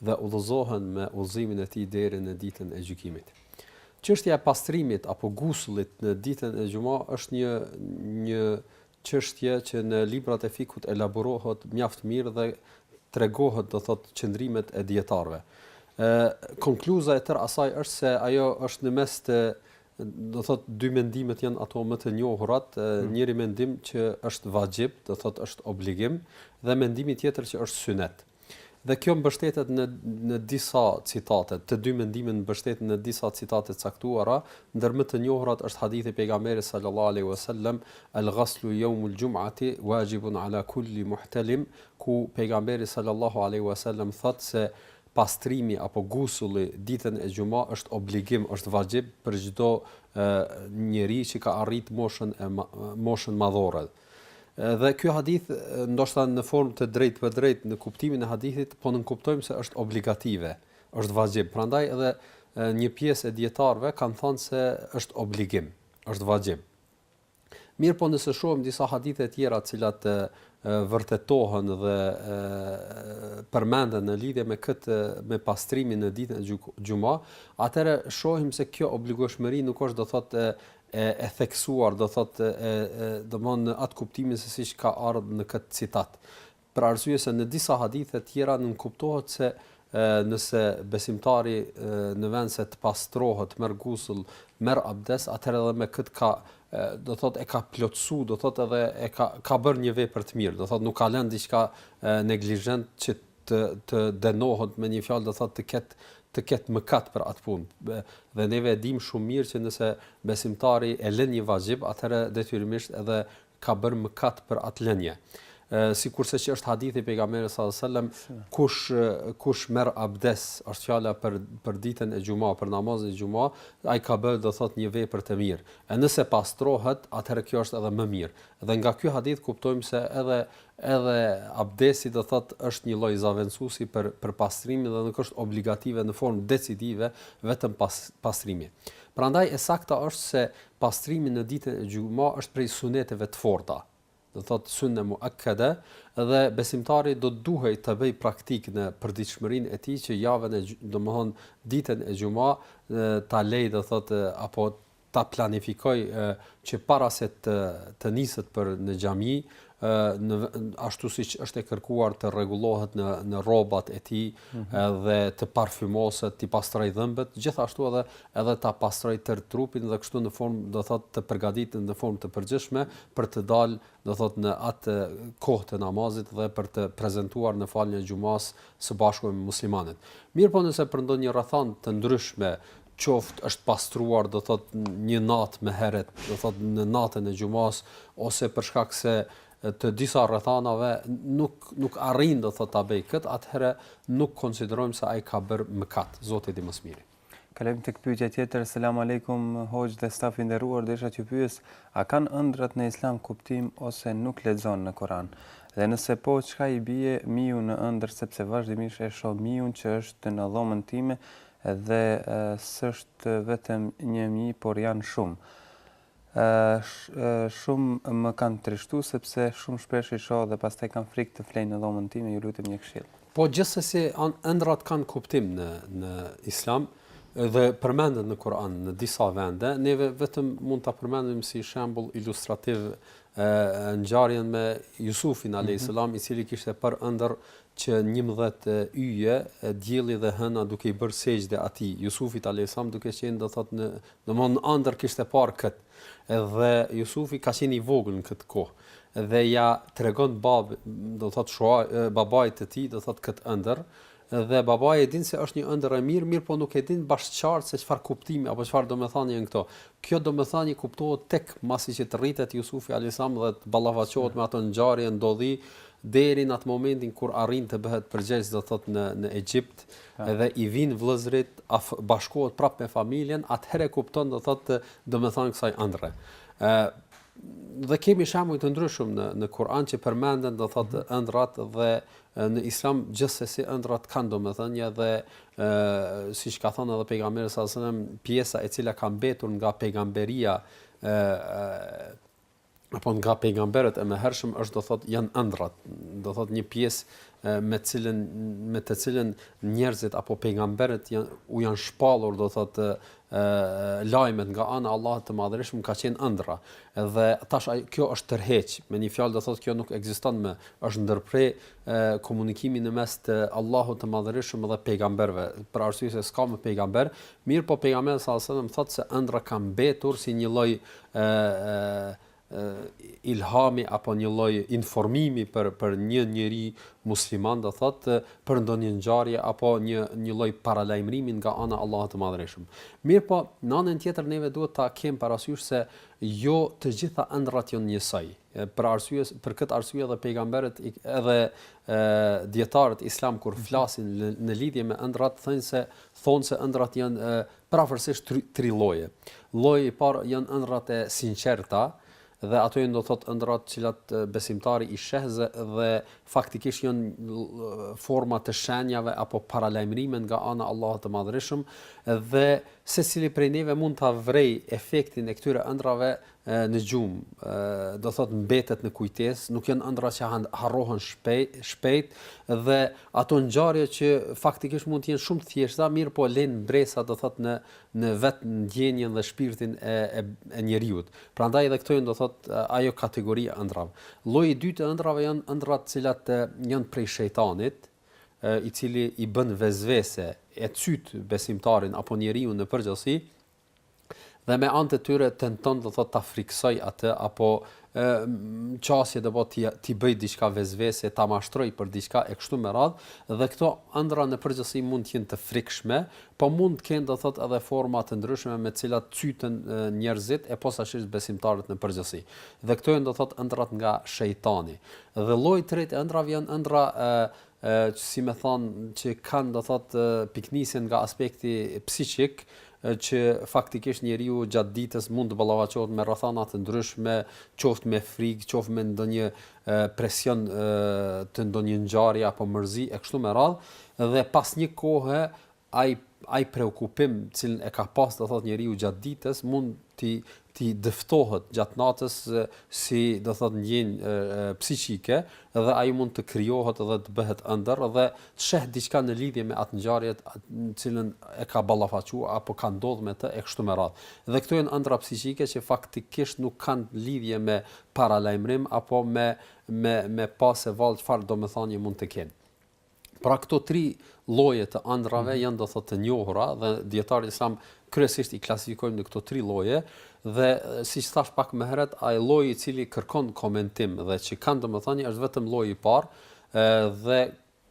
dhe udhëzohen me udhëzimin e tij deri në ditën e gjykimit. Çështja e pastrimit apo gusullit në ditën e xhuma është një një çështje që në librat e fikut elaborohet mjaft mirë dhe tregohet do thot qëndrimet e dijetarëve. Ë konkluza e tërë asaj është se ajo është në mes të do thot dy mendimet janë ato më të njohurat, mm. njëri mendim që është vaxhib, do thot është obligim dhe mendimi tjetër që është synet. Dhe kjo mbështetet në në disa citate, të dy mendimet mbështeten në disa citate të caktuara, ndër më të njohurat është hadithi i pejgamberit sallallahu alejhi ve sellem, El ghuslu yawm el jum'ati wajibun ala kulli muhtalim, ku pejgamberi sallallahu alejhi ve sellem thotë se pastrimi apo gusulli ditën e xhuma është obligim, është vaxhib për çdo njeri që ka arrit moshën e moshën madhore. Dhe ky hadith ndoshta në formë të drejtpërdrejtë në kuptimin e hadithit po nënkuptojmë se është obligative, është vaxhib. Prandaj edhe një pjesë e dijetarëve kanë thënë se është obligim, është vaxhib. Mirëpo nëse shohim disa hadithe të tjera të cilat vërtetohen dhe përmenden në lidhje me këtë me pastrimin në ditën e xhuma, atëherë shohim se kjo obligueshmëri nuk është do thotë e e theksuar do thotë e domthon në atë kuptimin se siç ka ardhur në këtë citat për arsye se në disa hadithe të tjera nënkuptohet se nëse besimtari në vend se të pastrohet, të merr gusull, merr abdes, atëherë edhe me kët ka do thot e ka plotsu, do thot edhe e ka ka bër një vepër të mirë, do thot nuk ka lënë diçka neglizhent që të të dënohet me një fjalë do thotë të ket të ket mëkat për atë punë dhe neve e dimë shumë mirë që nëse besimtari e lën një vaxhib atëherë detyrimisht edhe ka bër mëkat për atë lënje sikurse që është hadithi i pejgamberit sallallahu alajhi wasallam kush kush merr abdes është fjala për për ditën e xhuma për namazin e xhuma ai ka bërë do thot një vepër të mirë e nëse pastrohet atëherë kjo është edhe më mirë dhe nga ky hadith kuptojmë se edhe Edhe abdesi do thotë është një lloj zavendsusi për për pastrimin dhe nuk është obligative në formë decidive vetëm pas pastrimi. Prandaj e sakta është se pastrimi në ditën e xhuma është prej suneteve të forta, do thotë sunne muakkade dhe besimtari do të duhej të bëjë praktikë në përditshmërinë e tij që javën e domethënë ditën e xhuma ta lejë do thotë apo ta planifikojë që para se të të niset për në xhami, në ashtu siç është e kërkuar të rregullohet në në rrobat e tij mhm. dhe të parfymoset, të pastrojë dhëmbët, gjithashtu edhe edhe ta pastrojë tërë trupin dhe kështu në formë do thotë të përgatitet në formë të përgjithshme për të dalë do thotë në atë kohë të namazit dhe për të prezantuar në faljen e xhumasë së bashku me muslimanët. Mirëpo nëse për ndonjë rrethanë të ndryshme qoftë është pastruar do thot një natë më herët, do thot në natën e xhumasë ose për shkak se të disa rrethanave nuk nuk arrin do thot ta bëjë këtë, atëherë nuk konsiderojmë se ai ka bërë mëkat. Zoti di më së miri. Kalojmë tek pyetja tjetër. Selam alejkum hoxhë dhe staf i nderuar, desha t'ju pyes, a kanë ëndrrat në Islam kuptim ose nuk lexon në Kur'an? Dhe nëse po, çka i bie miu në ëndërr sepse vazhdimisht e shoh miun që është në dhomën time Dhe s'është vetëm një mi por janë shumë. Shumë më kanë trishtu sepse shumë shpesh i shoh dhe pastaj kam frikë të flej në dhomën time ju lutem një këshillë. Po gjithsesi ëndrrat kanë kuptim në në Islam dhe përmenden në Kur'an në disa vende, neve vetëm mund ta përmendim si shembull ilustrativ ngjarjen me Jusufin alayhis salam mm -hmm. i cili kishte parë ëndërr që njëmbëdhjetë yje, dielli dhe hëna duke i bërë sexhde atij, Jusufit, alejhissalam, duke qenë, do të thotë, në, domthonë, në ëndërr kishte parë këtë. Dhe Jusufi ka qenë i vogël në këtë kohë dhe ia tregon bab, do të thotë, shoa, babait të tij, do të thotë, këtë ëndërr, dhe babai e din se është një ëndërr e mirë, mirëpo nuk e din bash qartë se çfarë kuptimi apo çfarë domethënie kanë këto. Kjo domethënie kuptohet tek masi që të rritet Jusufi alejhissalam dhe të ballafaqohet me ato ngjarje, ndodhi, deri n'atë momentin kur arrin të bëhet përgjegjës do të thotë në në Egjipt dhe i vijnë vëllezërit af bashkohet prapë me familjen atëherë e kupton do të thotë domethënien e kësaj ëndrre. Dhe kemi shembuj të ndryshëm në në Kur'an që përmenden do thotë mhm. ëndrrat dhe në Islam gjithsesi ëndrrat kanë domethënie dhe ë siç ka thënë edhe pejgamberi sa selam pjesa e cila ka mbetur nga pejgamberia ë apo nga pejgamberët e mëhershëm është do thotë janë ëndrrat do thotë një pjesë me cilën me të cilën njerëzit apo pejgamberët janë u janë shpallur do thotë lajmet nga ana e Allahut të Madhërishëm ka qenë ëndrra dhe tash kjo është tërheq, me një fjalë do thotë kjo nuk ekziston më, është ndërpre komunikimi në mes të Allahut të Madhërishëm dhe pejgamberëve, për arsye se s'ka më pejgamber, mirëpo pejgamberi sallallahu alajhi wasallam thotë se ëndrra ka mbetur si një lloj ilhami apo një lloj informimi për për një njeri musliman do thot për ndonjë ngjarje apo një një lloj paralajmërimi nga ana e Allahut të Madhërishëm. Mirpo, në anën tjetër neve duhet ta kem parasysh se jo të gjitha ëndrrat janë njësoj. Për arsye për këtë arsye edhe pejgamberët edhe ë dijetarët islam kur mhm. flasin në, në lidhje me ëndrrat thonë se thonë se ëndrrat janë Përafërsisht tri lloje. Lloji i parë janë ëndrrat e sinqerta dhe ato janë do të thotë ëndrrat të cilat besimtari i sheh dhe faktikisht janë forma të shenjave apo paralajmërime nga ana e Allahut të Madhërishëm dhe secili prej neve mund ta vrejë efektin e këtyre ëndrrave në gjumë, do thotë mbetet në kujtesë, nuk janë ëndrra që harrohen shpejt, shpejt dhe ato ngjarje që faktikisht mund të jenë shumë të thjeshta, mirëpo lënë mbresa do thotë në në vet ndjenjën dhe shpirtin e e, e njeriut. Prandaj edhe këto janë do thotë ajo kategori e ëndrrave. Lloji i dytë i ëndrrave janë ëndrrat të cilat janë prej shejtanit, i cili i bën vesvese e cyt besimtarin apo njeriun në përgjithësi, dhe me anë të tyre tenton do thotë ta frikësojë atë apo ë qasje do thotë t'i t'i bëjë diçka vesvese ta mashtrojë për diçka e kështu me radhë dhe këto ëndrra në përgjithësi mund të jenë të frikshme po mund të kenë do thotë edhe forma të ndryshme me të cilat cyten njerëzit e posaçërisht besimtarët në përgjithësi dhe këto janë do thotë ëndrrat nga shejtani dhe lloji i tretë i ëndrrave janë ëndrra që si me thanë që kanë do thot pikënisjen nga aspekti psikik që faktikisht njeriu gjatë ditës mund të ballafaqohet me rrethana të ndryshme, qoftë me frikë, qoftë me ndonjë presion të ndonjë ngjarje apo mërzi e kështu me radhë dhe pas një kohe ai ai preokupim të cilin e ka pas do thotë njeriu gjatë ditës mund t'i t'i dëftohet gjatë natës si do thotë ndjenjë psikike dhe ai mund të krijohet dhe të bëhet ëndërr dhe të sheh diçka në lidhje me atë ngjarje të cilën e ka ballafaquar apo ka ndodhur me të e kështu me radhë. Dhe këto janë ëndrra psikike që faktikisht nuk kanë lidhje me paralajmërim apo me me me pasë vallë çfarë domethënie mund të kenë. Pra këto tri lloje të ëndrrave mhm. janë do thotë të njohura dhe dijetarët islam kryesisht i klasifikojnë në këto tri lloje dhe siç thash pak më herët ai lloji i cili kërkon komentim dhe që kanë domethënie është vetëm lloji i parë dhe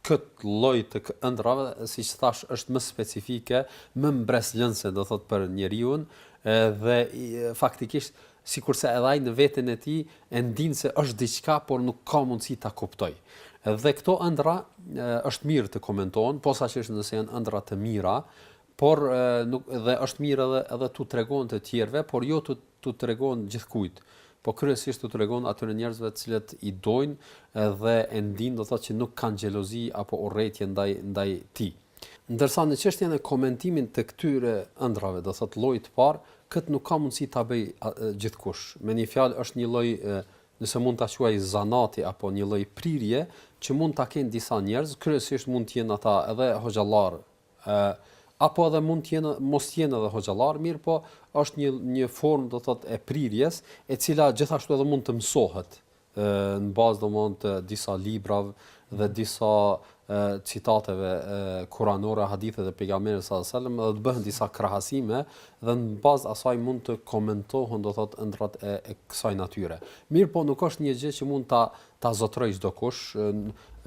këtë lloj të ëndrrave siç thash është më specifike, më mbresëlënëse do thotë për njeriun dhe faktikisht Sikurse edhe ai në veten e tij e ndin se është diçka, por nuk ka mundësi ta kuptojë. Dhe këto ëndrra është mirë të komentohen, posaçërisht nëse janë ëndrra të mira, por nuk dhe është mirë edhe edhe tu tregohen të tjerëve, por jo tu tu tregohen gjithkujt, po kryesisht tu tregohen atyre njerëzve të cilët i dojnë dhe e ndin, do të thotë që nuk kanë xhelozi apo urrejtje ndaj ndaj tij. Ndërsa në çështjen e komentimit të këtyre ëndrrave, do thotë llojit të parë, këtë nuk ka mundësi ta bëjë gjithkush. Me një fjalë është një lloj, nëse mund ta quaj zanati apo një lloj prirje që mund ta kenë disa njerëz, kryesisht mund të jenë ata edhe hoxhallarë, ë apo edhe mund të jenë mos të jenë edhe hoxhallarë, mirëpo është një një formë do thotë e prirjes, e cila gjithashtu edhe mund të mësohet, në bazë domethënë të disa librave dhe disa citateve kuranore, haditheve të pejgamberit sallallahu alajhi wasallam dhe të bëhen disa krahasime dhe në bazë asaj mund të komentohen do thotë ëndrrat e, e kësaj natyre. Mirëpo nuk është një gjë që mund ta ta zotërojë çdokush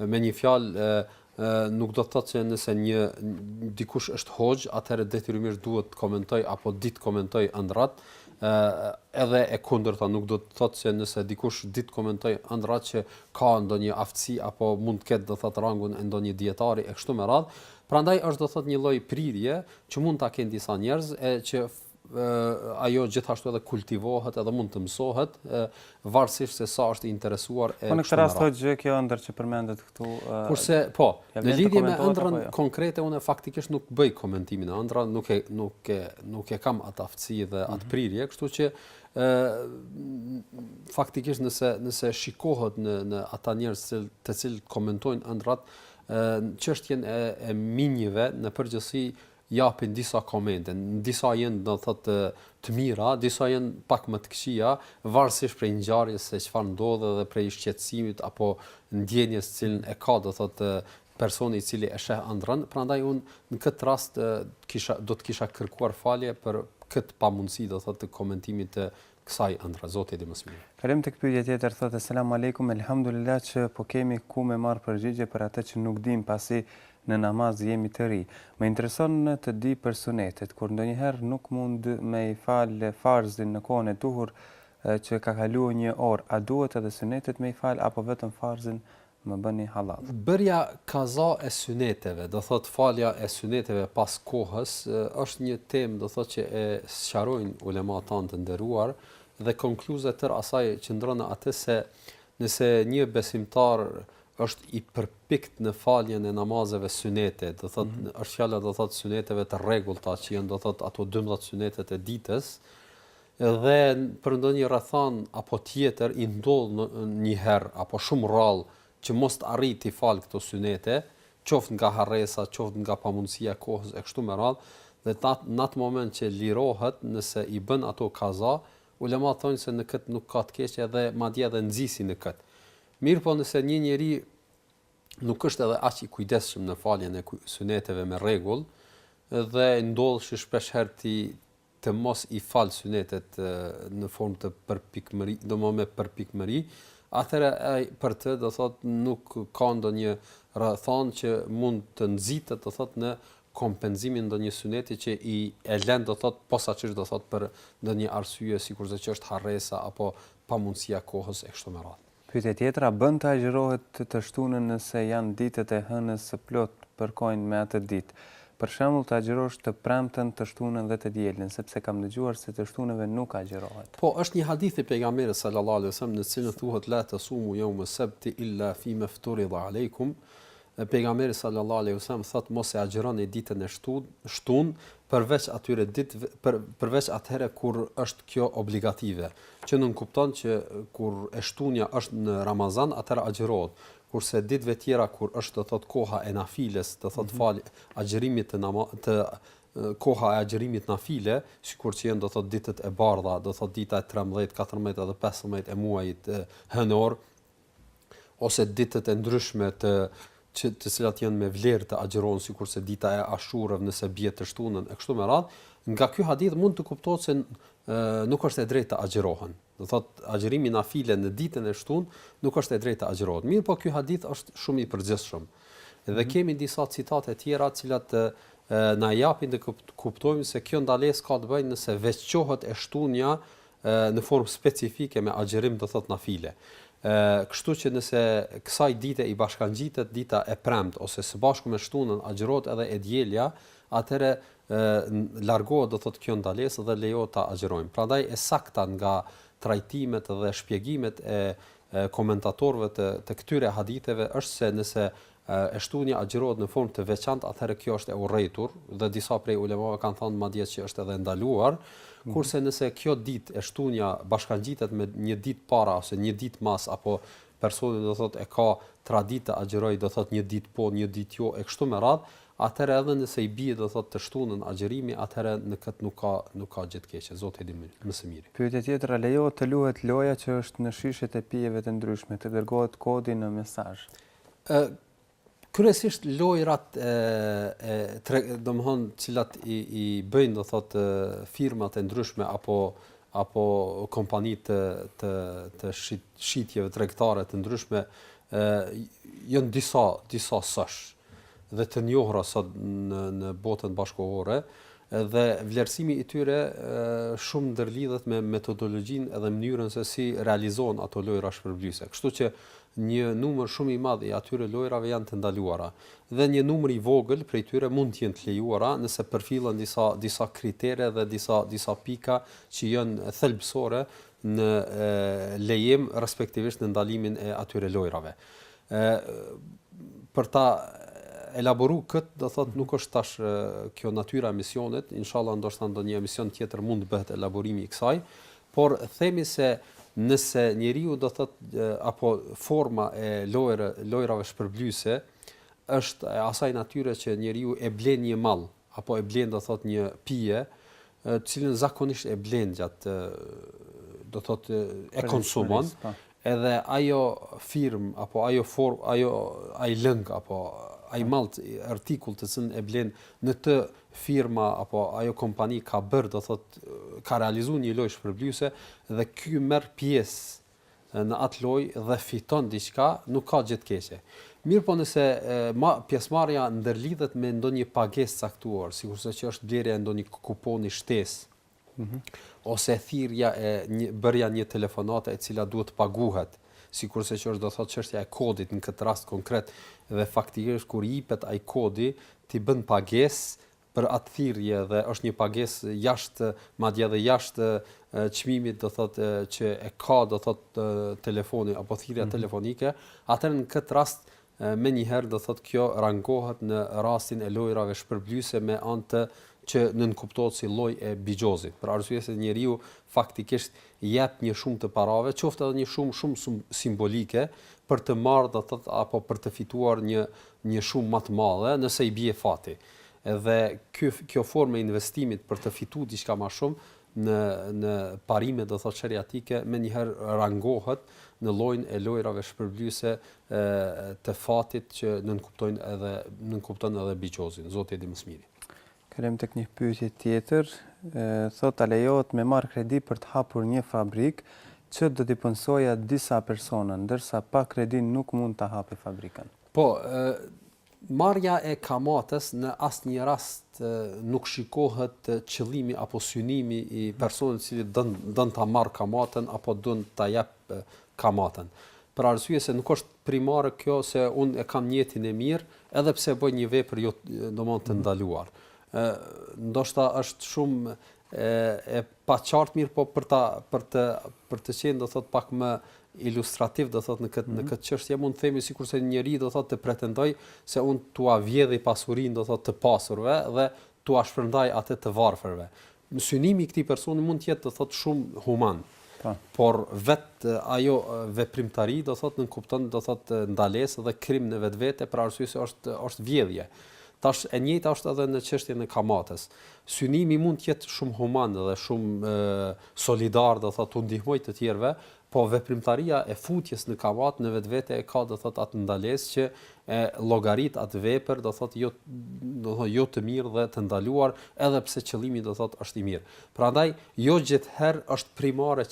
me një fjalë nuk do të thotë që nëse një dikush është hoxhë, atëherë detyrimisht duhet të komentojë apo di të komentojë ëndrrat, ë edhe e kundërta nuk do të thotë se nëse dikush di të komentojë ëndrrat që ka ndonjë aftësi apo mund të ketë do thotë rangun e ndonjë dijetari e kështu me radh, prandaj është do thotë një lloj prirje që mund ta kenë disa njerëz e që ajo gjithashtu edhe kultivohet edhe mund të mësohet varësisht se sa është i interesuar e po në këtë rast thotë gjë kjo ëndërr që përmendet këtu kurse po në lidhje me ëndrrën jo? konkrete unë faktikisht nuk bëj komentimin e ëndrrave nuk e nuk e nuk e kam atë aftësi dhe atë mhm. prirje kështu që ë faktikisht nëse nëse shikohet në në ata njerëz të të cilët komentojnë ëndrrat çështjen e e minjëve në përgjithësi japin disa komente, disa janë do thotë të mira, disa janë pak më të këqija, varësisht prej ngjarjes se çfarë ndodh dhe prej shqetësimit apo ndjenjës të cilën e ka do thotë personi i cili e sheh ëndrrën, prandaj unë në këtë rast kisha do të kisha kërkuar falje për këtë pamundësi do thotë të komentimit të kësaj ëndrre zoti e di më së miri. Kalim tek pyetja tjetër thotë selam alejkum elhamdulilah që po kemi ku me marr përgjigje për atë që nuk dimë pasi në namaz jemi të ri më intereson të di për sunetet kur ndonjëherë nuk mund me i fal farzin në kohën e duhur që ka kalu një orë a duhet edhe sunetet me i fal apo vetëm farzin Më bëni hallall. Bërja kaza e syneteve, do thotë falja e syneteve pas kohës, është një temë do thotë që e sqarojnë ulemat tanë të nderuar dhe konkluza e tërë asaj qëndron në atë se nëse një besimtar është i përpiktë në faljen e namazeve synete, do thotë mm -hmm. është fjala do thotë syneteve të rregullta që janë do thotë ato 12 synetet e ditës, Edhe për ndonjë rrethanë apo tjetër i ndodh një herë apo shumë rrallë që mos të arrijë t'i falë këto synete, qoftë nga harresa, qoftë nga pamundësia e kohës e kështu me radhë, edhe ta n'atë moment që lirohet nëse i bën ato kaza, ulemat thonë se në këtë nuk ka të keqe edhe madje edhe nxisin në këtë. Mirëpo nëse një njeri nuk është edhe aq i kujdesshëm në faljen e syneteve me rregull dhe ndodh që shpesh herë t'i të mos i falë synetet në formë të përpikmëri, domethënë me përpikmëri, atëherë ai për të do thot nuk ka ndonjë rrethanë që mund të nxitet do thot në kompenzimin ndonjë syneti që i e lën do thot posaçërisht do thot për ndonjë arsye sikurse që është harresa apo pamundësia kohës e kështu me radhë. Pyetja tjetër, a bën të agjërohet të shtunën nëse janë ditët e hënës së plotë përkojnë me atë ditë? Për shembull të agjërosh të premten, të shtunën dhe të dielën, sepse kam dëgjuar se të shtunëve nuk agjërohet. Po, është një hadith i Pejgamberit sallallahu alejhi ve sellem në të cilin thuhet la tasumu yawm as-sabti illa fima fturida alejkum, Pejgamberi sallallahu alejhi ve sellem thotë mos e agjëroni ditën e shtunë përveç atyre ditëve përveç atëherë kur është kjo obligative, që nënkupton që kur e shtunja është në Ramazan atëherë agjërohet, kurse ditëve tjera kur është do thotë koha e nafiles, do thotë mhm. fal agjërimit të nama, të koha e agjërimit nafile, sikur që janë do thotë ditët e bardha, do thotë dita e 13, 14 edhe 15 e muajit hënor, ose ditët e ndryshme të që të cilat janë me vlerë të agjërohen sikurse dita e Ashurës nëse bie të shtunën e kështu me radhë, nga ky hadith mund të kuptohet se nuk është e drejtë të agjërohen. Do thot agjërimi nafile në ditën e shtunë nuk është e drejtë të agjërohet. Mirëpo ky hadith është shumë i përgjithshëm. Dhe mhm. kemi disa citate të tjera të cilat e, na japin të kuptojmë se kjo ndalesë ka të bëjë nëse veçohet e shtunja në formë specifike me agjërim do thotë nafile. Kështu që nëse kësaj dite i bashkangjitet dita e premtë ose së bashku me shtunën agjërohet edhe e dielja, atëherë largohet do thotë kjo ndalesë dhe lejohet ta agjërojmë. Prandaj e sakta nga trajtimet dhe shpjegimet e komentatorëve të të këtyre haditheve është se nëse e shtunja agjërohet në formë të veçantë, atëherë kjo është e urrejtur dhe disa prej ulemave kanë thënë madje që është edhe e ndaluar, mhm. kurse nëse kjo ditë e shtunja bashkangjitet me një ditë para ose një ditë mas apo personi do thotë e ka traditë të agjërojë, do thotë një ditë po, një ditë jo e kështu me radhë, atëherë edhe nëse i bie do thotë të shtunën agjërimi, atëherë në këtë nuk ka nuk ka gjë të keqe, Zoti e di më së miri. Pyetja tjetër, a lejohet të luhet loja që është në shishet e pijeve të ndryshme, të dërgohet kodi në mesazh? Ë kryesisht lojrat e e domethënë të cilat i i bëjnë do thot firmat e ndryshme apo apo kompanitë të të shit, shitjeve tregtare të ndryshme ë janë disa disa sosh dhe të njohura sot në në botën bashkëkohore dhe vlerësimi i tyre shumë ndërlidhet me metodologjinë dhe mënyrën se si realizohen ato lojra shpërblyese. Kështu që një numër shumë i madh i atyre lojërave janë të ndaluara dhe një numër i vogël prej tyre mund të jenë të lejuara nëse përfillen disa disa kritere dhe disa disa pika që janë thelbësore në lejim respektivisht në ndalimin e atyre lojërave. Ë për ta elaboru këtë do thot nuk është tash kjo natyra e emisionit, inshallah ndoshta ndonjë emision tjetër mund të bëhet elaborimi i kësaj, Por themi se nëse njeriu do thotë apo forma e lojëra lojërave shpërblyese është e asaj natyre që njeriu e blen një mall apo e blen do thotë një pije, të cilën zakonisht e blen gjatë do thotë e konsumon, po. Edhe ajo firmë apo ajo formë, ajo, ai lëng apo ai mall, artikull të cilin e blen në të firma apo ajo kompani ka bërë, do thotë, ka realizu një lojë shpërblyese edhe ky merr pjesë në atë lojë dhe fiton diçka, nuk ka gjë të keqe. Mirëpo nëse ma, pjesëmarrja ndërlidhet me ndonjë pagesë të caktuar, sikurse që është blerja e ndonjë kuponi shtesë, ose thirrja e një bërja e një telefonate e cila duhet të paguhet, sikurse që është do thotë çështja e kodit në këtë rast konkret dhe faktikisht kur jipet ai kodi ti bën pagesë për atë thirrje dhe është një pagesë jashtë madje edhe jashtë çmimit do thotë që e ka do thotë telefoni apo thirrja mm -hmm. telefonike, atëherë në këtë rast menjëherë do thotë kjo rangohet në rastin e lojërave shpërblyese me anë të që nënkuptohet si lojë e bixhozit, për arsye se njeriu faktikisht jep një shumë të parave, qoftë edhe një shumë shumë simbolike, për të marrë do thotë apo për të fituar një një shumë ma të madhe, nëse i bie fati. Edhe kjo kjo formë e investimit për të fitu diçka ma shumë në në parime do thotë sheriatike menjëherë rangohet në llojin e lojërave shpërblyese të fatit që nënkuptojnë edhe nënkupton edhe bixhozin zoti e di më së miri. Kalojmë tek një pyetje tjetër, thotë a lejohet me marr kredi për të hapur një fabrikë që do t'i punësoja disa persona, ndërsa pa kredi nuk mund ta hapi fabrikën. Po, Marrja e kamatës në asnjë rast nuk shikohet qëllimi apo synimi i personit i cili don don ta marrë kamatën apo don ta jap kamatën. Për arsye se nuk është primare kjo se unë e kam nijetin e mirë edhe pse bëj një vepër jo domthon të ndaluar. Ë ndoshta është shumë e e paqartë mirëpo për ta për të për të qenë do thotë pak më ilustrativ do thotë në këtë në këtë çështje mund të themi sikurse një njeri do thotë të pretendojë se unë t'ua vjedhi pasurinë do thotë të pasurve dhe t'ua shpërndaj atë të varfërve. Synimi i këtij personi mund të jetë do thotë shumë human. Po. Por vet ajo veprimtari do thotë nënkupton do thotë ndalesë dhe krim në vetvete për arsye se është është vjedhje. Tash e njëjta është edhe në çështjen e kamatës. Synimi mund të jetë shumë human dhe shumë solidar, do thotë, t'u ndihmojë të tjerëve, po veprimtaria e futjes në kamatë në vetvete e ka, do thotë, atë ndalesë që e llogarit atë vepër, do thotë, jo, do të thotë, jo të mirë dhe të ndaluar, edhe pse qëllimi, do thotë, është i mirë. Prandaj, jo gjithherë është primare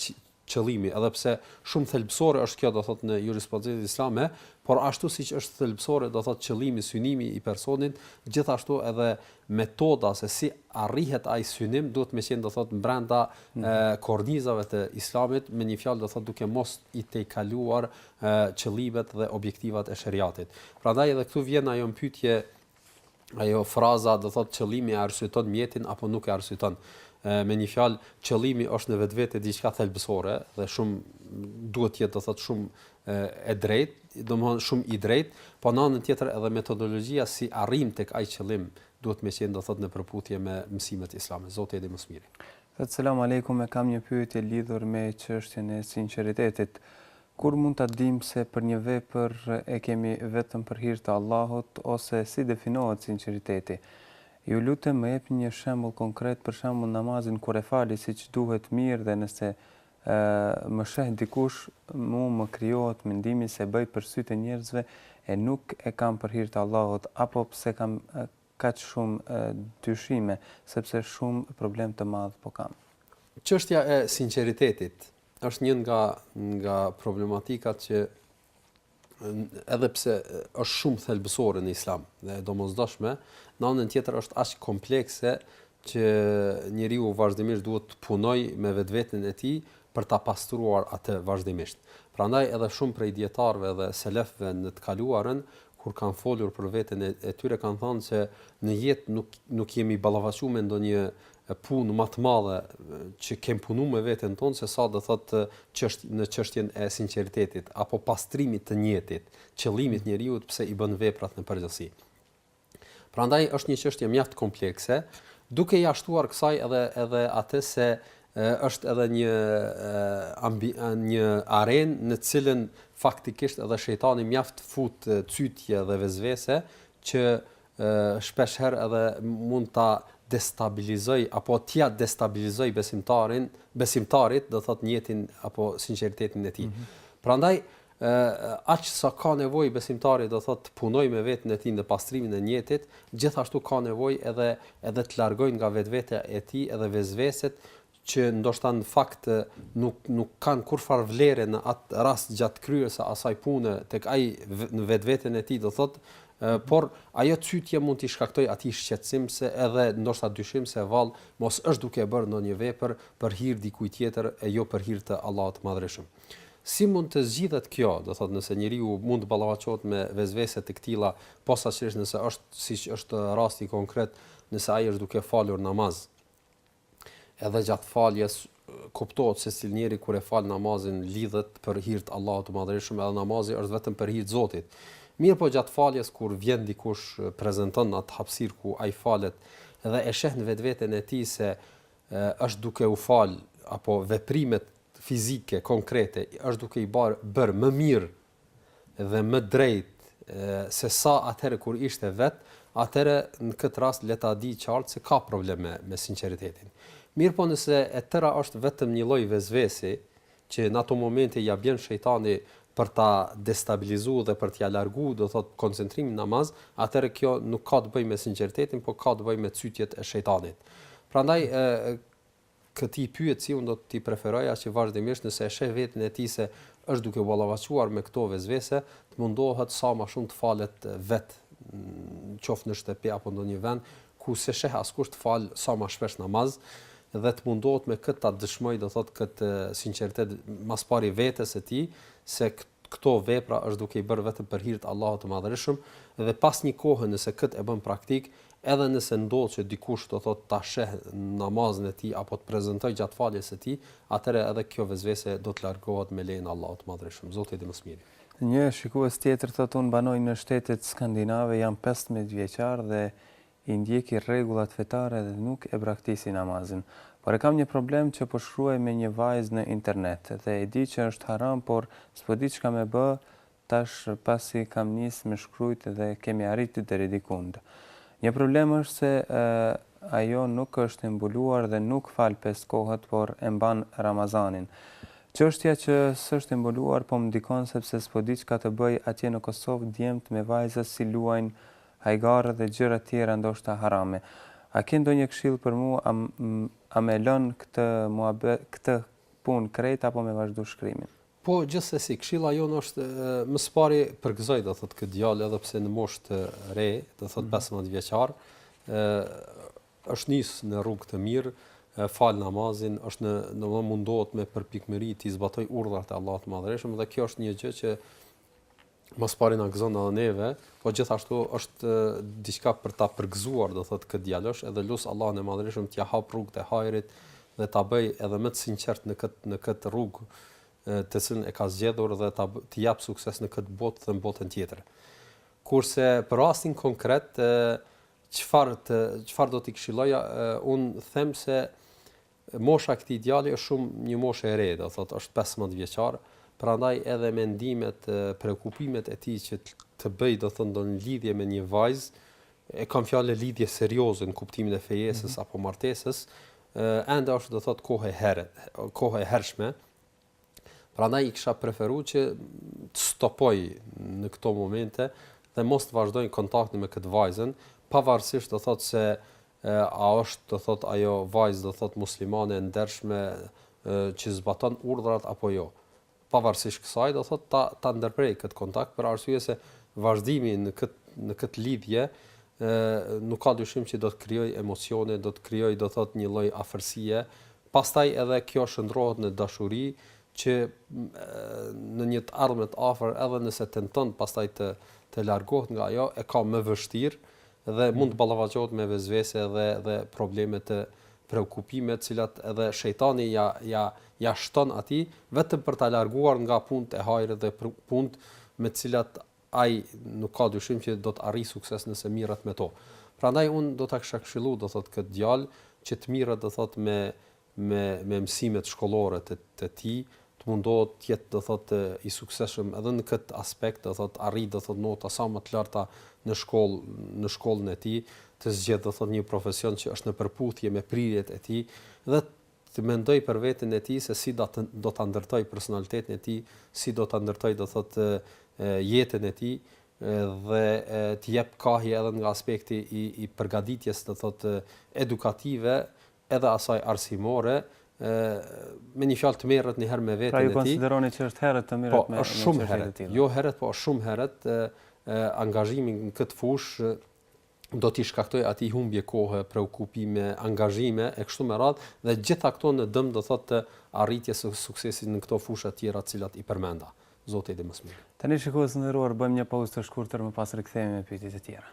qëllimi, edhe pse shumë thelbësore është kjo do thotë në jurisprudencën islame, por ashtu siç është thelbësore do thotë qëllimi, synimi i personit, gjithashtu edhe metoda se si arrihet ai synim duhet me qenë do thotë brenda mhm kornizave të islamit, me një fjalë do thotë duke mos i tejkaluar qëllimet dhe objektivat e sheriatit. Prandaj edhe këtu vjen ajo pyetje Ajo fraza do thotë qëllimi e arsyeton mjetin apo nuk e arsyeton. Me një fjalë, qëllimi është në vetvete diçka thelbësore dhe shumë duhet të jetë do thotë shumë e drejtë, domthonë shumë i drejtë, po në anën tjetër edhe metodologjia si arrijmë tek ai qëllim duhet me qenë do thotë në përputhje me mësimet islame. Zoti e di më së miri. Selam alejkum, e kam një pyetje lidhur me çështjen e sinqeritetit. Kur mund ta dimë se për një vepër e kemi vetëm për hir të Allahut ose si definohet sinqeriteti? Ju lutem më jepni një shembull konkret për shembull namazin kur e fali siç duhet mirë dhe nëse më sheh dikush mu më krijohet mendimi se bëj për sytë e njerëzve e nuk e kam për hir të Allahut apo pse kam kaq shumë dyshime sepse shumë problem të madh po kam. Çështja e sinqeritetit është një nga nga problematikat që edhe pse është shumë thelbësore në islam dhe e domosdoshme, në anën tjetër është aq komplekse që njeriu vazhdimisht duhet të punojë me vetveten e tij për ta pastruar atë vazhdimisht. Prandaj edhe shumë prej dijetarëve dhe selefëve në të kaluarën kur kanë folur për veten e, e tyre kanë thënë se në jetë nuk nuk jemi ballafaqu me ndonjë e punë ma të madhe që kem punu me veten tonë se sa do thotë çësht në çështjen e sinqeritetit apo pastrimit të nijetit, qëllimit të njeriut pse i bën veprat në përgjithësi. Prandaj është një çështje mjaft komplekse, duke ia shtuar kësaj edhe edhe atë se është edhe një ambi, një arenë në të cilën faktikisht edhe shejtani mjaft fut cytje dhe vesvese që shpeshherë edhe mund ta destabilizojë apo t'ia destabilizojë besimtarin, besimtarit, do thotë nijetin apo sinqeritetin e tij. Prandaj aq sa ka nevojë besimtari do thotë të punojë me veten e tij në pastrimin e nijetit, gjithashtu ka nevojë edhe edhe të largojë nga vetvetja e tij edhe vesveset që ndoshta në fakt nuk nuk kanë kurrfarë vlere në atë rast gjatë kryerjes së asaj pune tek ai në vetveten e tij do thotë por ajo cytje mund t'i shkaktojë atij shqetësim se edhe ndoshta dyshim se vallë mos është duke bërë ndonjë vepër për hir të dikujt tjetër e jo për hir të Allahut të Madhërishëm. Si mund të zgjidhet kjo, do thotë nëse njeriu mund të ballafaqohet me vesvese të këtilla, posaçërisht nëse është siç është rasti konkret, nëse ai është duke falur namaz. Edhe gjatë faljes kuptohet secili njeri kur e fal namazin lidhet për hir të Allahut të Madhërishëm edhe namazi është vetëm për hir të Zotit. Mirëpo gjatë faljes kur vjen dikush prezenton në atë hapësirë ku ai falet dhe e sheh në vetveten e tij se është duke u fal apo veprimet fizike konkrete është duke i bërë bërë më mirë dhe më drejt se sa atëherë kur ishte vet, atëherë në këtë rast le ta dijë qartë se ka problem me sinqeritetin. Mirëpo nëse e tëra është vetëm një lloj vesvesi që në ato momente ia bjen shejtani për ta destabilizuar dhe për t'ia larguar, do thotë koncentrimin në namaz, atëherë kjo nuk ka të bëjë me sinqeritetin, por ka të bëjë me cytjet e shejtanit. Prandaj Këtij pyetësit unë do t'i preferoja që vazhdimisht nëse e sheh veten e tij se është duke u ballafaquar me këto vesvese, të mundohet sa ma shumë të falet vet, qoftë në shtëpi apo ndonjë vend ku s'e sheh askush të falë sa ma shpesh namaz, dhe të mundohet me këtë ta dëshmojë do thotë këtë sinqeritet më së pari vetes së tij se Këto vepra është duke i bërë vetëm për hir të Allahut të Madhërishëm dhe pas një kohe nëse këtë e bën praktikë, edhe nëse ndodh që dikush do thotë ta sheh namazin e tij apo të prezentojë gjatë faljes së tij, atëherë edhe kjo vesvese do të largohet me lejen e Allahut të Madhërishëm. Zoti e di më së miri. Një shikues tjetër thotë unë banoj në shtetet skandinave jam pesëmbëdhjetë vjeçare dhe i ndjeki rregullat fetare dhe nuk e braktisi namazin. Por e kam një problem që po shkruaj me një vajzë në internet dhe e di që është haram por s'po di çka me bë tash pasi kam nis me shkrujt dhe kemi arrit deri dikund. Një problem është se ajo nuk është e mbuluar dhe nuk fal pesë kohët por e mban Ramazanin. Çështja që s'është e mbuluar po më ndikon sepse s'po di çka të bëj atje në Kosovë djemtë me vajza si luajnë hajgare dhe gjëra tjera ndoshta harame a ke ndonjë këshillë për mu a a me lën këtë muhabet këtë punë krejt apo me vazhdu shkrimin. Po gjithsesi këshilla jonë është më së pari përgëzoj do thot këtë djalë edhe pse në moshë të re do thot pesëmbëdhjetë vjeçar ë është nis në rrugë të mirë fal namazin është në domthonë mundohet me përpikmëri ti zbatoj urdhrat e Allahut të madhërishëm dhe kjo është një gjë që më së pari na gëzon edhe neve, po gjithashtu është diçka për ta përgëzuar, do thotë këtë djalosh, edhe lus Allahun e Madhërishëm t'ia hap rrugët e hajrit dhe ta bëj edhe më të sinqert në këtë në këtë rrugë të cilën e ka zgjedhur dhe ta të jap sukses në këtë botë dhe në botën tjetër. Kurse për rastin konkret, çfarë të çfarë do t'i këshilloja, un them se Mosha e këtij djali është shumë një moshë e re, do thotë është pesëmbëdhjetë vjeçar, prandaj edhe mendimet, preokupimet e tij që të bëjë do thotë ndonjë lidhje me një vajzë, e kam fjalën lidhje serioze në kuptimin e fejesës apo martesës, ende është do thotë kohë e herët, kohë e hershme. Prandaj i kisha preferu që të stopoj në këto momente dhe mos të vazhdoj kontaktin me këtë vajzën, pavarësisht do thotë se a është do thotë ajo vajzë do thotë muslimane e ndershme që zbaton urdhrat apo jo. Pavarësisht kësaj do thotë ta ta ndërprej këtë kontakt për arsye se vazhdimi në këtë në këtë lidhje ë nuk ka dyshim që do të krijoj emocione, do të krijoj do thotë një lloj afërsie Pastaj edhe kjo shndrohet në dashuri që në një të ardhme të afër edhe nëse tenton pastaj të të largohet nga ajo e ka më vështirë dhe mund të ballafaqohet me vesvese dhe dhe probleme të preokupime të cilat edhe shejtani ja ja ja shton atij vetëm për ta larguar nga punët e hajrit dhe punët me të cilat ai nuk ka dyshim që do të arrijë sukses nëse mirret me to. Prandaj unë do ta kisha këshillu, do thotë këtë djalë, që të mirret do thotë me me me mësimet shkollore të të tij, të mundohet të jetë do thotë i suksesshëm edhe në këtë aspekt, do thotë arrijë do thotë nota sa më të larta në shkollë, në shkollën e tij, të zgjedhë do thotë një profesion që është në përputhje me prirjet e tij dhe Të mendojë për veten e tij se si do të do ta ndërtojë personalitetin e tij, si do ta ndërtojë do thotë jetën e tij dhe të jep kahje edhe nga aspekti i i përgatitjes do thotë edukative edhe asaj arsimore, me një fjalë të merret një herë me veten e tij. Pra ju konsideroni që është herët të merret po, me çështje të tilla. Jo herët, po shumë herët angazhimi në këtë fushë do t'i shkaktojë atij humbje kohe, preokupime, angazhime e kështu me radhë dhe gjitha këto në dëm do thotë të arritjes së suksesit në këto fusha të tjera të cilat i përmenda. Zoti e di më së miri. Tani shikues të nderuar bëjmë një pauzë të shkurtër më pas rikthehemi me pyetjet e tjera.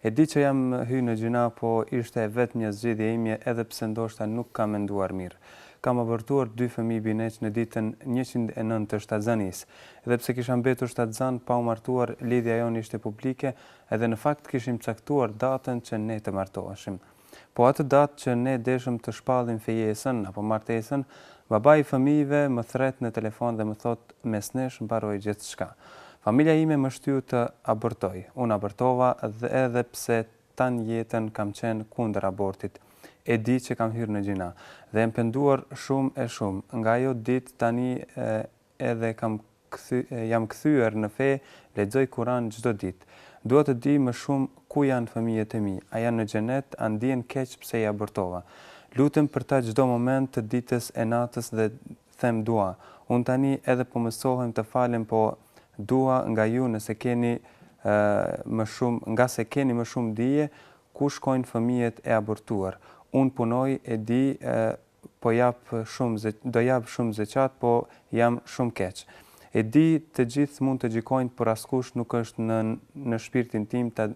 E di që jam hy në gjyna po ishte e vetmja zgjidhje imje edhe pse ndoshta nuk kam menduar mirë. Kam abortuar dy fëmijë bineq në ditën njëqind e nëntë të shtatzanisë. Edhe pse kisha mbetur shtatzan pa u martuar lidhja jonë ishte publike edhe në fakt kishim caktuar datën që ne të martoheshim. Po atë datë që ne deshëm të shpallim fejesën apo martesën, babai i fëmijëve më thërret në telefon dhe më thotë mes nesh mbaroi gjithçka. Familja ime më shtyu të abortoj. Unë abortova dhe edhe pse tan jetën kam qenë kundër abortit, e di që kam hyrë në gjyna. Dhe jam penduar shumë e shumë. Nga ajo ditë tani edhe kam jam kthyer në fe lexoj Kuran çdo ditë dua të di më shumë ku janë fëmijët e mi a janë në xhenet a ndihen keq pse i abortova lutem për ta çdo moment të ditës e natës dhe them dua unë tani edhe po mësohem të falem po dua nga ju nëse keni më shumë ngase keni më shumë dije ku shkojnë fëmijët e abortuar unë punoj e di po jap shum do jap shum zeqatë po jam shum keq e di të gjith mund të gjykojn por askush nuk është në në shpirtin tim ta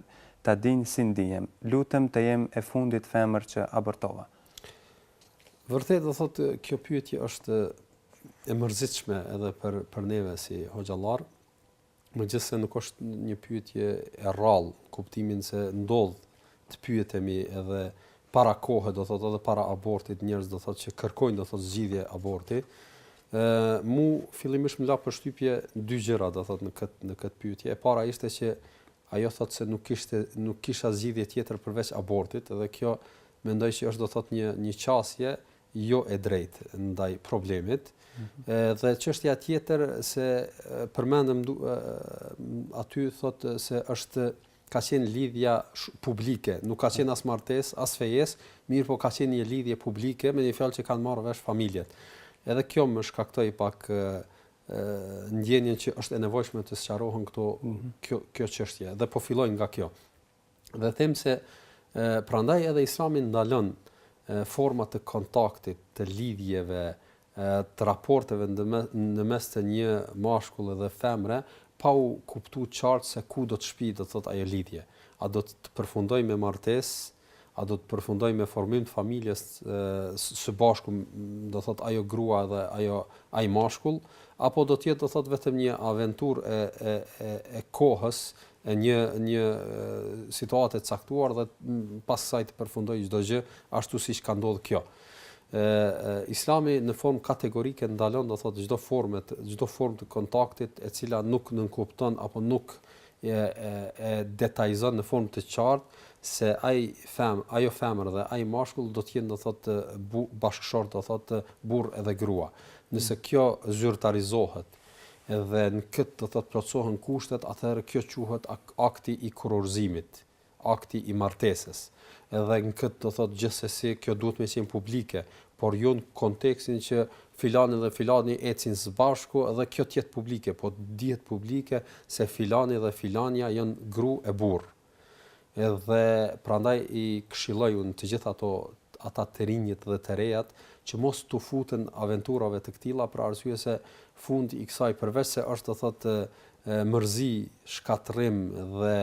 ta dijë si ndihem lutem të jem e fundit femër që abortova. Vërtet do thot kjo pyetje është e mërzitshme edhe për për neve si hoxhallar. Megjithëse nuk është një pyetje e rrallë, kuptimin se ndodh të pyetemi edhe para kohe, do thotë edhe para abortit, njerëz do thotë që kërkojnë do thotë zgjidhje aborti. Ë mu fillimisht më la përshtypje dy gjëra do thotë në këtë në këtë pyetje. E para ishte që ajo thotë se nuk kishte nuk kisha zgjidhje tjetër përveç abortit dhe kjo mendoj që është do thotë një një qasje jo e drejtë ndaj problemit dhe çështja tjetër se përmendëm aty thotë se është ka qenë lidhja publike, nuk ka qenë as martesë, as fejesë, mirëpo ka qenë një lidhje publike, me një fjalë që kanë marrë vesh familjet. Edhe kjo më shkaktoi pak ndjenjën që është e nevojshme të sqarohen këto mhm. kjo kjo çështje dhe po filloj nga kjo. Dhe them se prandaj edhe Islami ndalon forma të kontaktit, të lidhjeve, të raporteve në mes të një mashkulli dhe femre, pa u kuptu qartë se ku do të shpi do të thotë ajo lidhje. A do të përfundojë me martesë, a do të përfundojë me formim të familjes së bashku, do thotë ajo grua dhe ajo ai mashkull, apo do të jetë do thotë vetëm një aventurë e e e e kohës, një një situatë e caktuar dhe pas kësaj të përfundojë çdo gjë ashtu siç ka ndodhë kjo. Ë Islami në formë kategorike ndalon do thotë çdo formë çdo formë të kontaktit e cila nuk nënkupton apo nuk e e, e detajzon në formë të qartë se ai fem, ajo femër dhe ai mashkull do të jenë do thotë bashkëshort do thotë burrë edhe grua. Nëse kjo zyrtarizohet, edhe në këtë do thotë plotësohen kushtet, atëherë kjo quhet akti i kurorëzimit, akti i martesës. Edhe në këtë do thotë gjithsesi kjo duhet me qenë publike, por jo në kontekstin që filani dhe filani ecin së bashku dhe kjo të jetë publike, po të dihet publike se filani dhe filanja janë grua e burrë. Edhe prandaj i këshilloj unë të gjithë ato ata të rinjët dhe të rejat që mos t'u futen aventurave të këtilla për arsye se fundi i kësaj përveç se është do thotë mërzi, shkatërrim dhe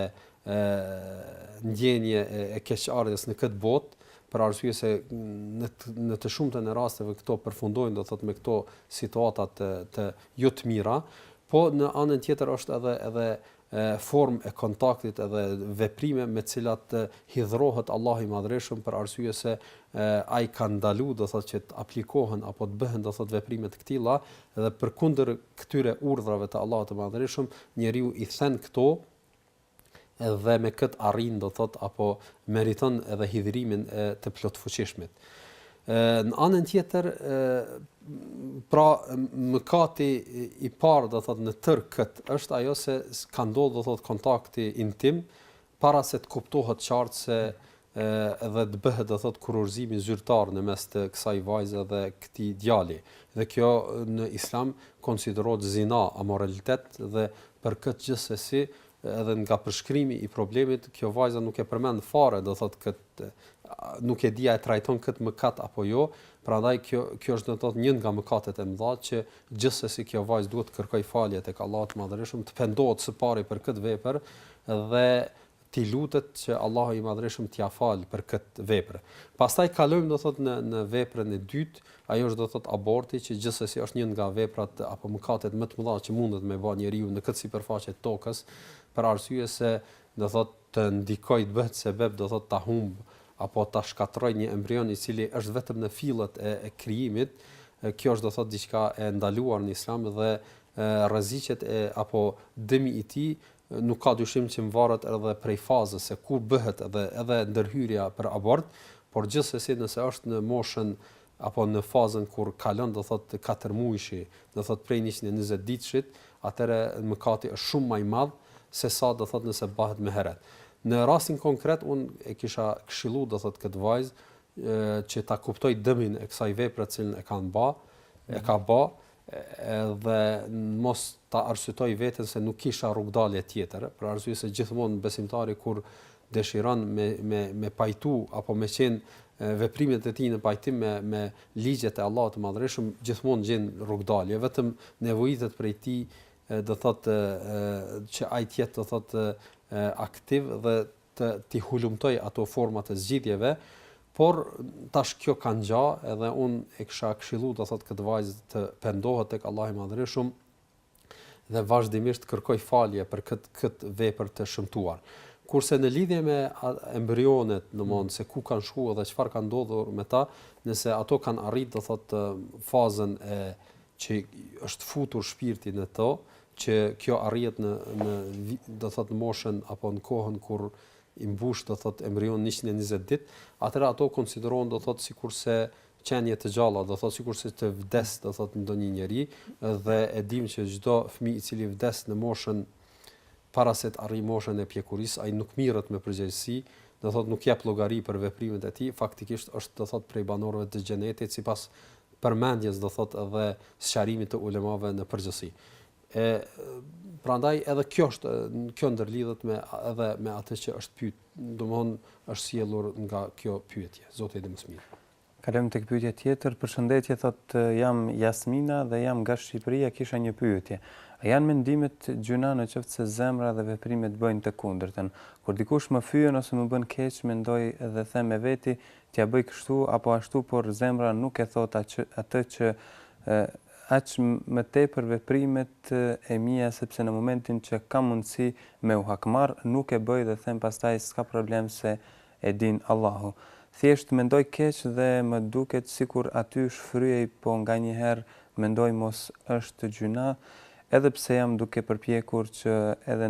ndjenje e keqardhjes në këtë botë për arsye se në në të shumtën e rasteve këto përfundojnë do thotë me këto situata të të jo të mira, po në anën tjetër është edhe edhe formë e kontaktit edhe veprime me të cilat hidhrohet Allahu i Madhreshëm për arsye se ai ka ndalu do thot që të aplikohen apo të bëhen do thot veprime të këtilla dhe përkundër këtyre urdhrave të Allahut të Madhreshëm njeriu i then këto dhe me kët arrin do thot apo meriton edhe hidhrimin e të plotfuqishmit. Në anën tjetër, pra mëkati i parë do thot në tërë kët është ajo se ka ndodh do thot kontakti intim para se të kuptohet qartë se edhe të bëhet do thot kurorëzimi zyrtar në mes të kësaj vajze dhe këtij djali. Dhe kjo në Islam konsiderohet zina, amoralitet dhe për këtë gjithsesi Edhe nga përshkrimi i problemit, kjo vajza nuk e përmend fare, do thotë këtë nuk e di a e trajton këtë mëkat apo jo, prandaj kjo kjo është do të thotë një nga mëkatet e mëdha që gjithsesi kjo vajzë duhet të kërkojë falje tek Allahu të Madhërishëm, të pendohet së pari për këtë vepër dhe t'i lutet që Allahu i Madhërishëm t'ia falë për këtë vepër. Pastaj kalojmë do thotë në në veprën e dytë, Ajo është do thotë aborti, që gjithsesi është një nga veprat apo mëkatet më të mëdha që mundet me ba njeriu në këtë sipërfaqe të tokës, për arsye se do thotë të ndikojë, të bëhet sebeb do thotë ta humbë apo ta shkatërrojë një embrion i cili është vetëm në fillet e e krijimit, kjo është do thotë diçka e ndaluar në Islam dhe rreziqet e apo dëmi i tij Nuk ka dyshim që mvaret edhe prej fazës se kur bëhet edhe edhe ndërhyrja për abort, por gjithsesi nëse është në moshën apo në fazën kur kalon do thot katërmujshi, do thot prej njëqind e njëzet ditëshit, atëherë mëkati është shumë më i madh se sa do thot nëse bëhet më herët. Në rastin konkret un e kisha këshillu do thot kët vajzë që ta kuptoj dëmin e kësaj vepre të cilën e kanë ba, e ka ba, edhe mos ta arsyetoj veten se nuk kisha rrugëdalje tjetër, për arsye se gjithmonë besimtari kur dëshiron me me me pajtu apo me qenë veprimet e tij në pajtim me me ligjet e Allahut të Madhërishëm gjithmonë gjen rrugdalje vetëm nevojitet prej tij do thotë që ai të jetë do thotë aktiv dhe të t'i hulumtoj ato forma të zgjidhjeve, por tash kjo ka ngja edhe un e kisha këshillu do thot kët vajz të pendohet tek Allahu i Madhërishëm dhe vazhdimisht të kërkoj falje për kët kët vepër të shëmtuar. Kurse në lidhje me embrionet, domthon se ku kanë shkuar dhe çfarë ka ndodhur me ta, nëse ato kanë arrit do thot fazën e që është futur shpirti në to, që kjo arrihet në në do thot në moshën apo në kohën kur i mbush do thot embrioni 120 ditë, atëherë ato konsiderohen do thot sikurse qenie të gjalla, do thot sikurse të vdes do thot ndonjë njeri dhe e dim që çdo fëmijë i cili vdes në moshën para se të arrijë moshën e pjekurisë, ai nuk mirret me përgjegjësi, do thot nuk jep llogari për veprimet e tij, faktikisht është do thot prej banorëve të xhenetit sipas përmendjes do thotë dhe sqarimit të ulemave në përgjithësi. E prandaj edhe kjo është kjo ndërlidhet me edhe me atë që është pyet, domthon është sjellur nga kjo pyetje. Zoti e di më së miri. Kalojmë tek pyetja tjetër. Përshëndetje, thotë jam Jasmina dhe jam nga Shqipëria, kisha një pyetje. A janë mendimet gjynah në qoftë se zemra dhe veprimet bëjnë të kundërtën? Kur dikush më fyen ose më bën keq, mendoj dhe them me veti T'ia bëj kështu apo ashtu por zemra nuk e thotë atë që aq më tepër veprimet e mia sepse në momentin që kam mundësi me u hakmarr nuk e bëj dhe them pastaj s'ka problem se e din Allahu. Thjesht mendoj keq dhe më duket sikur aty shfryej po nganjëherë mendoj mos është gjynah edhe pse jam duke përpjekur që edhe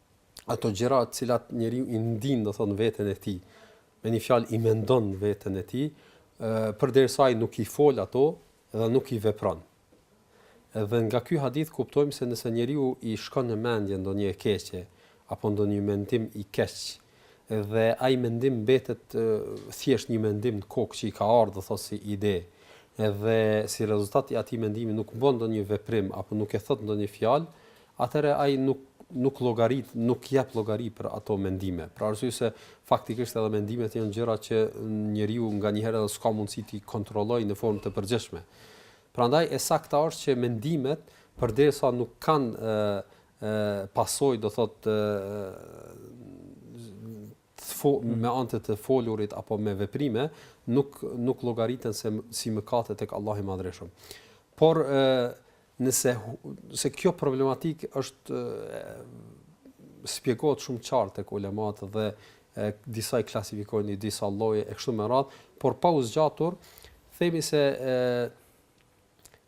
ato gjëra të cilat njeriu i ndin, do thotë në veten e tij. Me një fjalë i mendon në veten e tij, përderisa ai nuk i fol ato dhe nuk i vepron. Edhe nga ky hadith kuptojmë se nëse njeriu i shkon në mendje ndonjë e keqe apo ndonjë mendim i keq, dhe ai mendim mbetet thjesht një mendim në kokë që i ka ardhur do thotë si ide, edhe si rezultat i atij mendimi nuk bën ndonjë veprim apo nuk e thotë ndonjë fjalë, atëherë ai nuk nuk llogarit, nuk jep llogari për ato mendime, për arsye se faktikisht edhe mendimet janë gjëra që njeriu nganjëherë edhe s'ka mundësi t'i kontrollojë në formë të përgjithshme. Prandaj e saktë është që mendimet, përderisa nuk kanë ë ë pasojë, do thotë me anë të folurit apo me veprime nuk nuk llogariten se si mëkate tek Allahu i Madhreshëm. Por ë nëse se kjo problematik është spjegohet shumë qartë tek ulemat dhe e disa i klasifikojnë në disa lloje e kështu me radhë, por pa u zgjatur themi se ë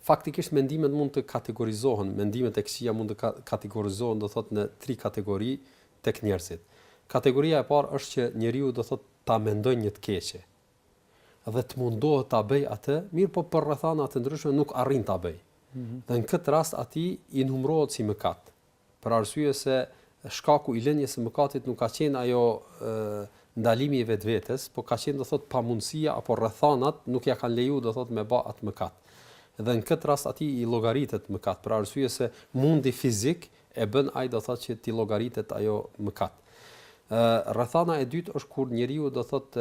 Faktikisht mendimet mund të kategorizohen, mendimet e këqija mund të kategorizohen do thotë në tri kategori tek njerëzit. Kategoria e parë është që njeriu do thotë ta mendojë një të keqe dhe të mundohet ta bëjë atë, mirëpo për rrethana të ndryshme nuk arrin ta bëjë. Dhe në këtë rast atij i numërohet si mëkat. për arsye se shkaku i lënies së mëkatit nuk ka qenë ajo ndalimi i vetvetes, po ka qenë do thot pamundësia apo rrethanat nuk ia kanë leju do thot me ba atë mëkat. Dhe në këtë rast atij i llogaritet mëkat për arsye se mundi fizik e bën ai do thot që t'i llogaritet ajo mëkat. Ë rrethana e dytë është kur njeriu do thot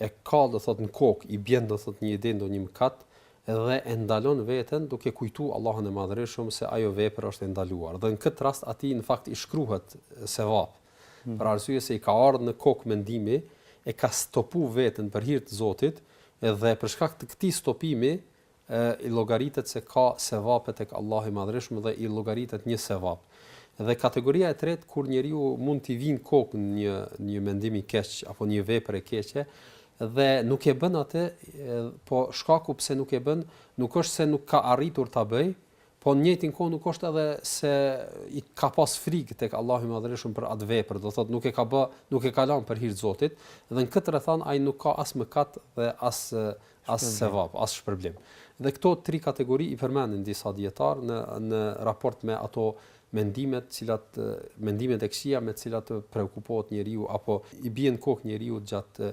e ka do thot në kokë i bjen do thot një ide ndonjë mëkat dhe e ndalon veten duke kujtu Allahun e Madhërishëm se ajo vepër është e ndaluar dhe në këtë rast atij në fakt i shkruhet sevap mm. për arsye se i ka ardhur në kokë mendimi e ka stopu veten për hir të Zotit dhe për shkak të këtij stopimi e i llogaritet se ka sevape tek Allahu i Madhërishëm dhe i llogaritet një sevap. Dhe kategoria e tretë kur njeriu mund t'i vijë në kokë një një mendim i keq apo një vepër e keqe dhe nuk e bën atë, po shkaku pse nuk e bën nuk është se nuk ka arritur ta bëjë, Po në njëjtin kohë nuk është edhe se i ka pas frikë tek Allahu i Madhërishëm për atë vepër, do thotë nuk e ka bë, nuk e ka lënë për hir të Zotit, dhe në këtë rrethanë ai nuk ka as mëkat dhe as as sevap, as shpërblim. Dhe këto tri kategori i përmendin disa dijetarë në në raport me ato mendimet, cilat mendimet e këqija me të cilat preokupohet njeriu apo i bien në kokë njeriut gjatë